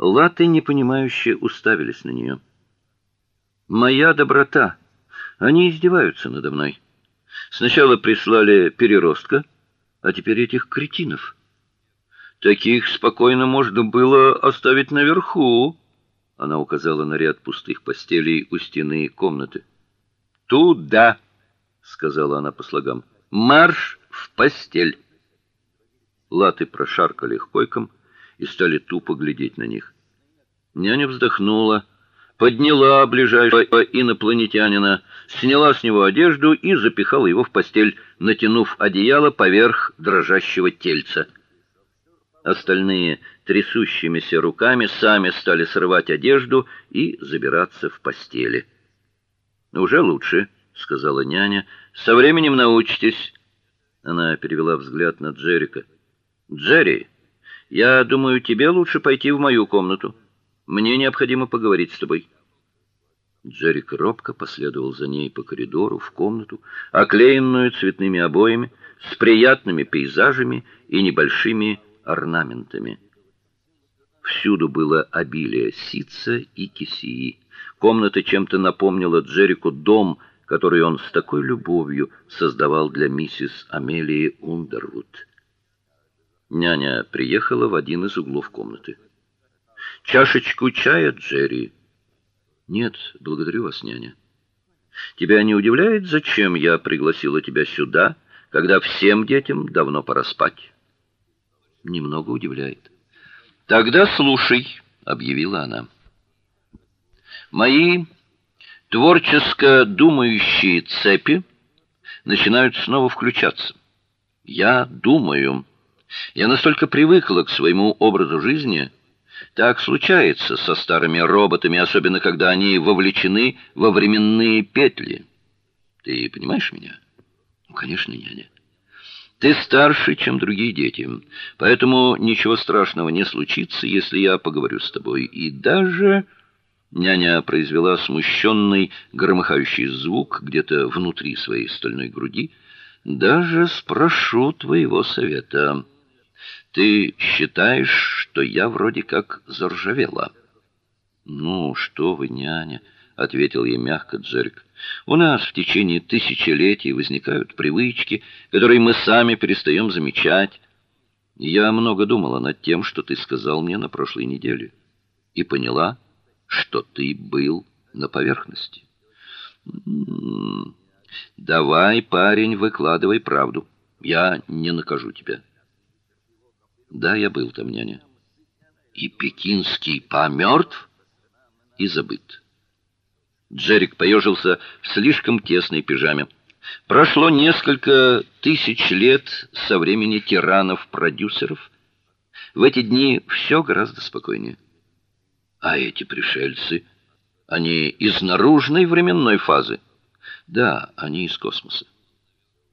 Латы непонимающе уставились на нее. Моя доброта. Они издеваются надо мной. Сначала прислали переростка, а теперь этих кретинов. Таких спокойно можно было оставить наверху. Она указала на ряд пустых постелей у стены комнаты. Туда, сказала она по слогам. Марш в постель. Латы прошаркали к койкам и стали тупо глядеть на них. Няня вздохнула, подняла ближайшего инопланетянина, сняла с него одежду и запихала его в постель, натянув одеяло поверх дрожащего тельца. Остальные трясущимися руками сами стали срывать одежду и забираться в постели. Уже лучше, сказала няня. Со временем научитесь. Она перевела взгляд на Джерика. Джерри, я думаю, тебе лучше пойти в мою комнату. Мне необходимо поговорить с тобой. Джерик робко последовал за ней по коридору в комнату, оклеенную цветными обоями, с приятными пейзажами и небольшими орнаментами. Всюду было обилие ситца и кисии. Комната чем-то напомнила Джерику дом, который он с такой любовью создавал для миссис Амелии Ундервуд. Няня приехала в один из углов комнаты. Чашечку чая, Джерри. Нет, благодарю вас, няня. Тебя не удивляет, зачем я пригласила тебя сюда, когда всем детям давно пора спать? немного удивляет. Тогда слушай, объявила она. Мои творческо думающие цепи начинают снова включаться. Я думаю. Я настолько привыкла к своему образу жизни, так случается со старыми роботами, особенно когда они вовлечены во временные петли. Ты понимаешь меня? Ну, конечно, няня. Ты старше, чем другие дети, поэтому ничего страшного не случится, если я поговорю с тобой. И даже няня произвела смущенный громыхающий звук где-то внутри своей стальной груди. Даже спрошу твоего совета. Ты считаешь, что я вроде как заржавела? Ну, что вы, няня, ответил ей мягко Джерик. У нас в течение тысячелетий возникают привычки, которые мы сами перестаем замечать. Я много думала над тем, что ты сказал мне на прошлой неделе, и поняла, что ты был на поверхности. М-м-м. Давай, парень, выкладывай правду. Я не накажу тебя. Да, я был там, няня. И пекинский помертв и забыт. Джерик поежился в слишком тесной пижаме. Прошло несколько тысяч лет со времени тиранов-продюсеров. В эти дни все гораздо спокойнее. А эти пришельцы, они из наружной временной фазы. Да, они из космоса.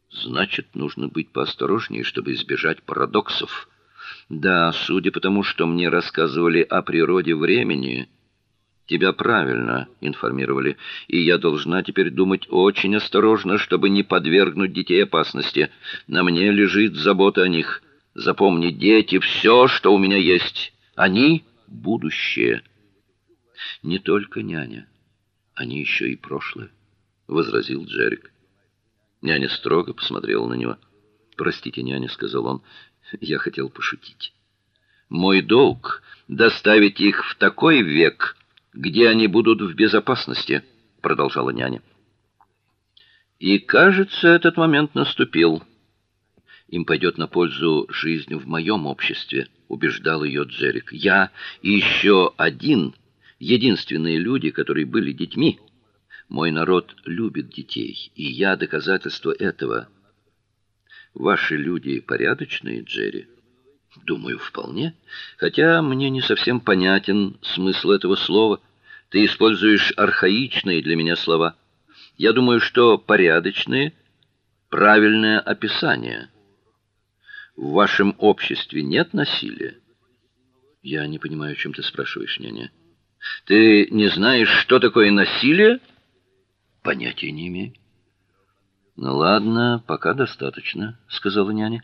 Значит, нужно быть поосторожнее, чтобы избежать парадоксов. Да, судя по тому, что мне рассказывали о природе времени, Тебя правильно информировали, и я должна теперь думать очень осторожно, чтобы не подвергнуть детей опасности. На мне лежит забота о них. Запомни, дети все, что у меня есть. Они будущее. Не только няня, они еще и прошлое, возразил Джерик. Няня строго посмотрела на него. "Простите, няня", сказал он. "Я хотел пошутить. Мой долг доставить их в такой век, где они будут в безопасности, продолжала няня. И, кажется, этот момент наступил. Им пойдет на пользу жизнь в моем обществе, убеждал ее Джерик. Я и еще один, единственные люди, которые были детьми. Мой народ любит детей, и я доказательство этого. Ваши люди порядочные, Джерри. Думаю, вполне, хотя мне не совсем понятен смысл этого слова. Ты используешь архаичные для меня слова. Я думаю, что порядочные правильное описание. В вашем обществе нет насилия. Я не понимаю, о чем ты спрашиваешь, няня. Ты не знаешь, что такое насилие? Понятия не имею. Ну ладно, пока достаточно, сказала няня.